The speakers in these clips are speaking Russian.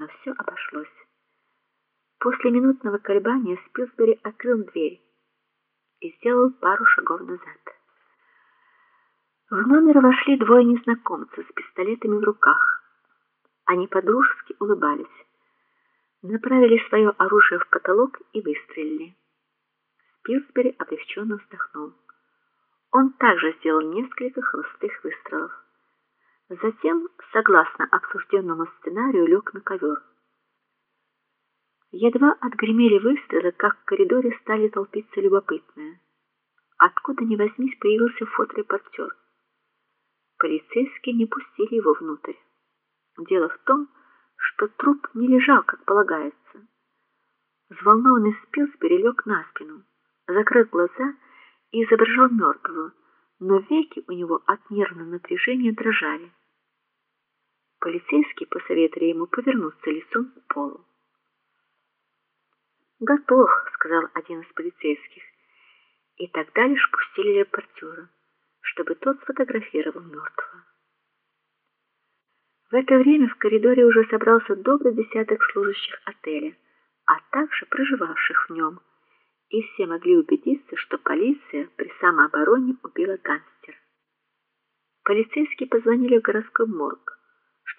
но все обошлось. После минутного колебания Спилсбери открыл дверь и сделал пару шагов назад. В номер вошли двое незнакомцев с пистолетами в руках. Они подружески улыбались. Направили свое оружие в потолок и выстрелили. Спилсбери облегченно вздохнул. Он также сделал несколько холостых выстрелов. Затем, согласно обсужденному сценарию, лег на ковер. Едва отгремели выстрелы, как в коридоре стали толпиться любопытные. Откуда ни возьмись, появился фоторепортер. Полицейские не пустили его внутрь. Дело в том, что труп не лежал, как полагается. Взволнованный Спилсбери лег на спину, закрыл глаза и изображал мертвого, но веки у него от нервного напряжения дрожали. Полицейские посоветовали ему повернуться лицом к полу. "Готов", сказал один из полицейских. И тогда лишь пустили репортера, чтобы тот сфотографировал мертвого. В это время в коридоре уже собрался добрый десяток служащих отеля, а также проживавших в нем, и все могли убедиться, что полиция при самообороне убила гангстера. Полицейские позвонили в городской морг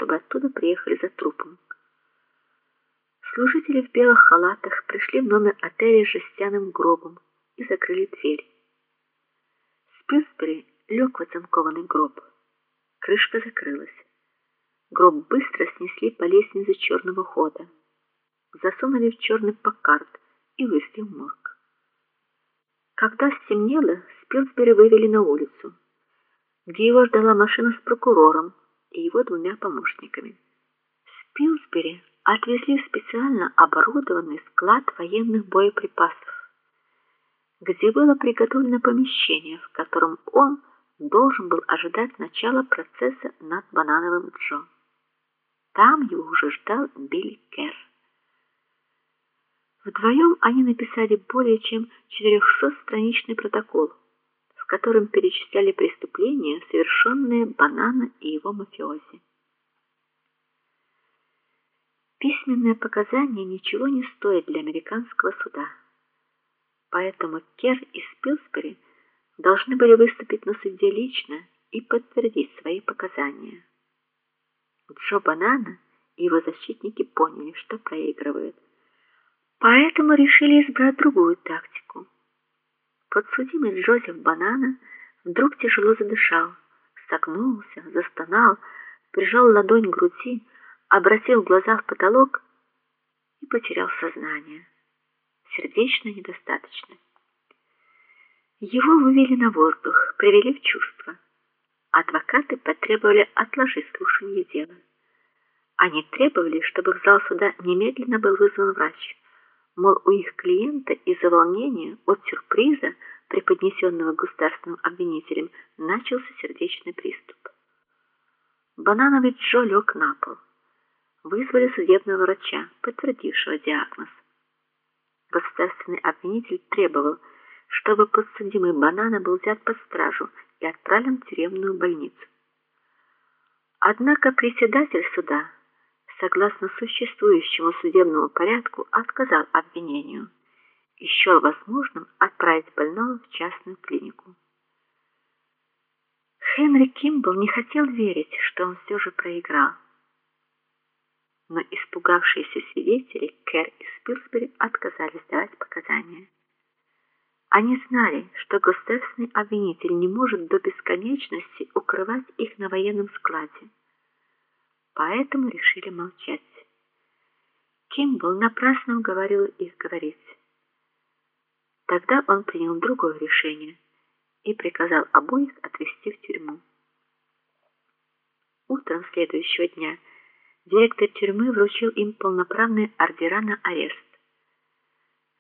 чтобы оттуда приехали за трупом. Служители в белых халатах пришли в номер отеля с жестяным гробом и закрыли дверь. Спилсбери лег в оцинкованный гроб. Крышка закрылась. Гроб быстро снесли по лестнице черного хода. Засунули в черный паккарт и вывезли в морг. Когда стемнело, Спилсбери вывели на улицу, где его ждала машина с прокурором и его двумя помощниками. Спилсбери отвезли в специально оборудованный склад военных боеприпасов, где было приготовлено помещение, в котором он должен был ожидать начала процесса над банановым Джо. Там его уже ждал Билли Керр. Вдвоем они написали более чем 400-страничный протокол которым перечисляли преступления, совершенные Банана и его мафиози. Письменные показания ничего не стоят для американского суда. Поэтому Кер и Спилсбери должны были выступить на суде лично и подтвердить свои показания. Джо Банана и его защитники поняли, что проигрывают. Поэтому решили избрать другую тактику. Подсудимый Джозеф Банана вдруг тяжело задышал, согнулся, застонал, прижал ладонь к груди, обратил глаза в потолок и потерял сознание. Сердечная недостаточность. Его вывели на воздух, привели в чувство. Адвокаты потребовали отложить слушание дела. Они требовали, чтобы в зал суда немедленно был вызван врач мол, у их клиента из-за волнения от сюрприза, преподнесенного государственным обвинителем, начался сердечный приступ. Банановый Джо лег на пол. Вызвали судебного врача, подтвердившего диагноз. Государственный обвинитель требовал, чтобы подсудимый Банана был взят под стражу и отправлен в тюремную больницу. Однако председатель суда согласно существующему судебному порядку, отказал обвинению и счел возможным отправить больного в частную клинику. Хенри Кимбл не хотел верить, что он все же проиграл. Но испугавшиеся свидетели Кэр и Спилсбери отказались давать показания. Они знали, что государственный обвинитель не может до бесконечности укрывать их на военном складе поэтому решили молчать. Кимбл напрасно уговорил их говорить. Тогда он принял другое решение и приказал обоих отвезти в тюрьму. Утром следующего дня директор тюрьмы вручил им полноправные ордера на арест.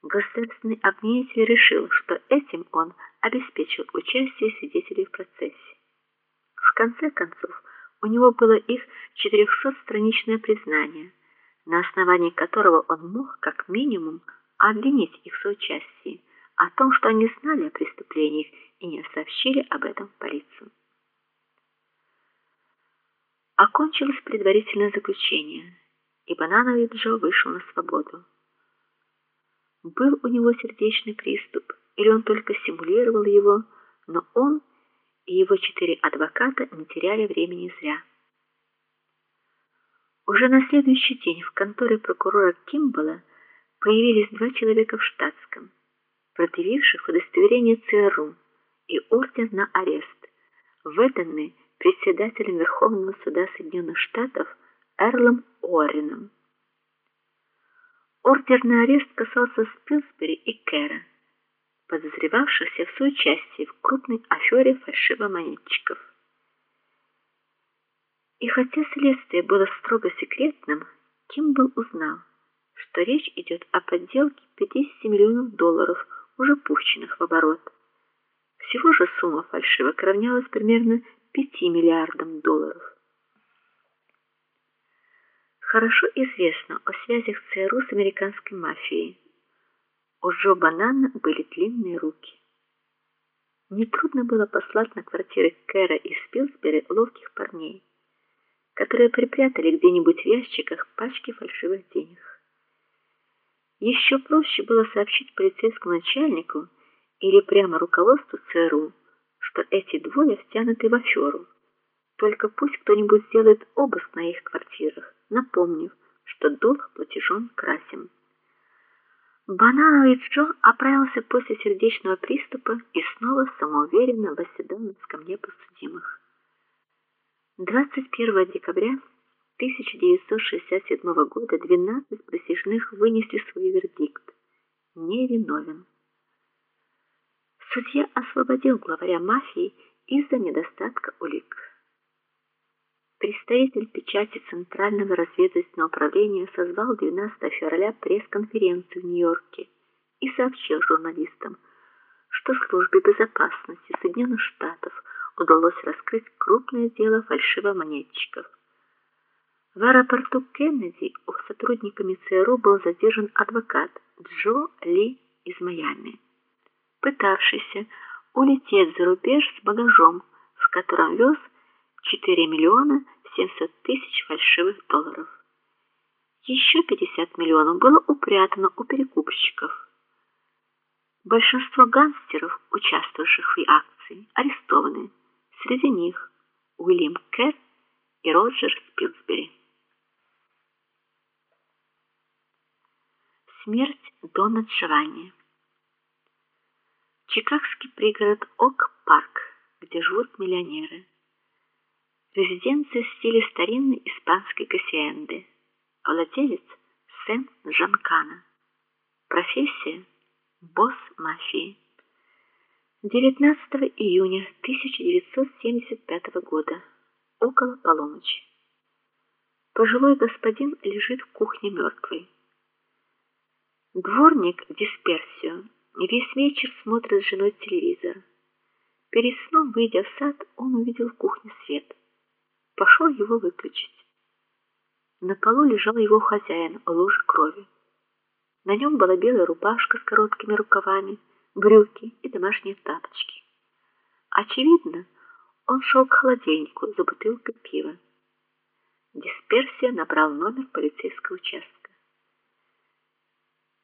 Государственный обвинитель решил, что этим он обеспечил участие свидетелей в процессе. В конце концов, у него было их 400-страничное признание, на основании которого он мог как минимум обвинить их в соучастии, о том, что они знали о преступлениях и не сообщили об этом в полицию. Окончилось предварительное заключение, и банановый Джо вышел на свободу. Был у него сердечный приступ, или он только симулировал его, но он и его четыре адвоката не теряли времени зря. Уже на следующий день в конторе прокурора Кимбала появились два человека в штатском, предъявивших удостоверение ЦРУ и ордер на арест, выданный председателем Верховного суда Соединенных Штатов Эрлом Уорреном. Ордер на арест касался Спилсбери и Кэра, подозревавшихся в соучастии в крупной афере фальшивомонетчиков. И хотя следствие было строго секретным, Кимбл узнал, что речь идет о подделке 50 миллионов долларов, уже пущенных в оборот. Всего же сумма фальшивок равнялась примерно 5 миллиардам долларов. Хорошо известно о связях ЦРУ с американской мафией. У Джо Банана были длинные руки. Нетрудно было послать на квартиры Кэра и Спилсбери ловких парней, которые припрятали где-нибудь в ящиках пачки фальшивых денег. Еще проще было сообщить полицейскому начальнику или прямо руководству ЦРУ, что эти двое втянуты в аферу. Только пусть кто-нибудь сделает обыск на их квартирах, напомнив, что долг платежом красим. Банановый Джо оправился после сердечного приступа и снова самоуверенно восседал на скамье подсудимых. 21 декабря 1967 года 12 присяжных вынесли свой вердикт: невиновен. Судья освободил главаря мафии из-за недостатка улик. Представитель печати Центрального разведывательного управления созвал 12 февраля пресс-конференцию в Нью-Йорке и сообщил журналистам, что службе безопасности Соединенных Штатов удалось раскрыть крупное дело фальшивомонетчиков. В аэропорту Кеннеди у сотрудниками ЦРУ был задержан адвокат Джо Ли из Майами, пытавшийся улететь за рубеж с багажом, в котором вез 4 миллиона 700 тысяч фальшивых долларов. Еще 50 миллионов было упрятано у перекупщиков. Большинство гангстеров, участвовавших в акции, арестованы. Среди них Уильям Керр и Роджер Спилсбери. Смерть Дона Джованни. Чикагский пригород Ок-Парк, где живут миллионеры. Резиденция в стиле старинной испанской гасиенды. Владелец Сэм Жанкана. Профессия босс мафии. 19 июня 1975 года, около полуночи. Пожилой господин лежит в кухне мертвый. Дворник Дисперсио весь вечер смотрит с женой телевизор. Перед сном, выйдя в сад, он увидел в кухне свет пошел его выключить. На полу лежал его хозяин, лужа крови. На нем была белая рубашка с короткими рукавами, брюки и домашние тапочки. Очевидно, он шел к холодильнику за бутылкой пива. Дисперсия набрал номер полицейского участка.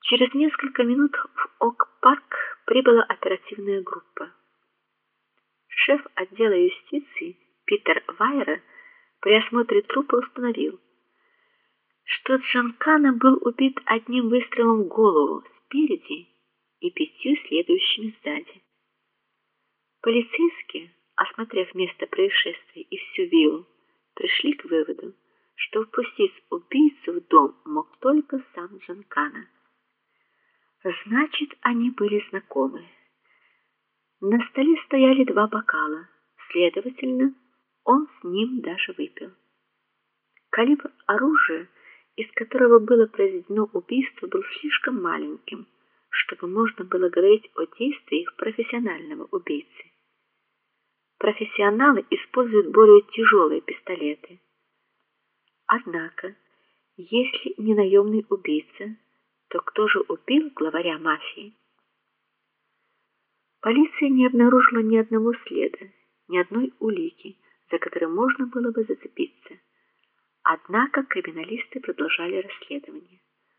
Через несколько минут в Ок-парк прибыла оперативная группа. Шеф отдела юстиции Питер Вайера при осмотре трупа установил, что Джанкана был убит одним выстрелом в голову спереди и пятью следующими сзади. Полицейские, осмотрев место происшествия и всю виллу, пришли к выводу, что впустить убийцу в дом мог только сам Джанкана. Значит, они были знакомы. На столе стояли два бокала, следовательно, он с ним даже выпил. Калибр оружия, из которого было произведено убийство, был слишком маленьким, чтобы можно было говорить о действиях профессионального убийцы. Профессионалы используют более тяжелые пистолеты. Однако, если не наемный убийца, то кто же убил главаря мафии? Полиция не обнаружила ни одного следа, ни одной улики за который можно было бы зацепиться. Однако криминалисты продолжали расследование.